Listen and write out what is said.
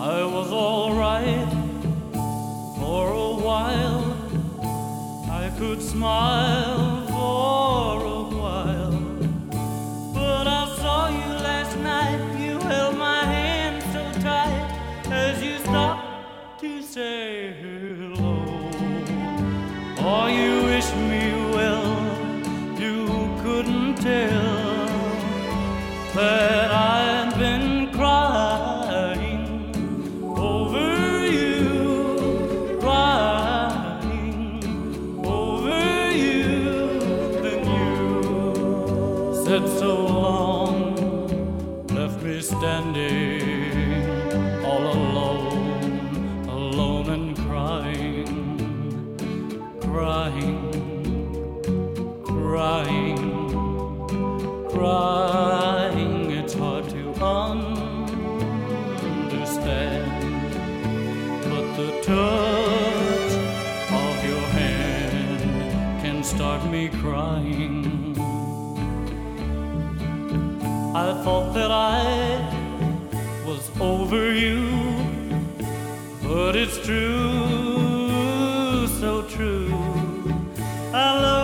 I was alright for a while. I could smile for a while. But I saw you last night. You held my hand so tight as you stopped to say hello. Oh, you wish me well. You couldn't tell. That so long, left me standing all alone, alone and crying, crying, crying, crying. It's hard to understand, but the touch of your hand can start me crying. I thought that I was over you, but it's true, so true. I love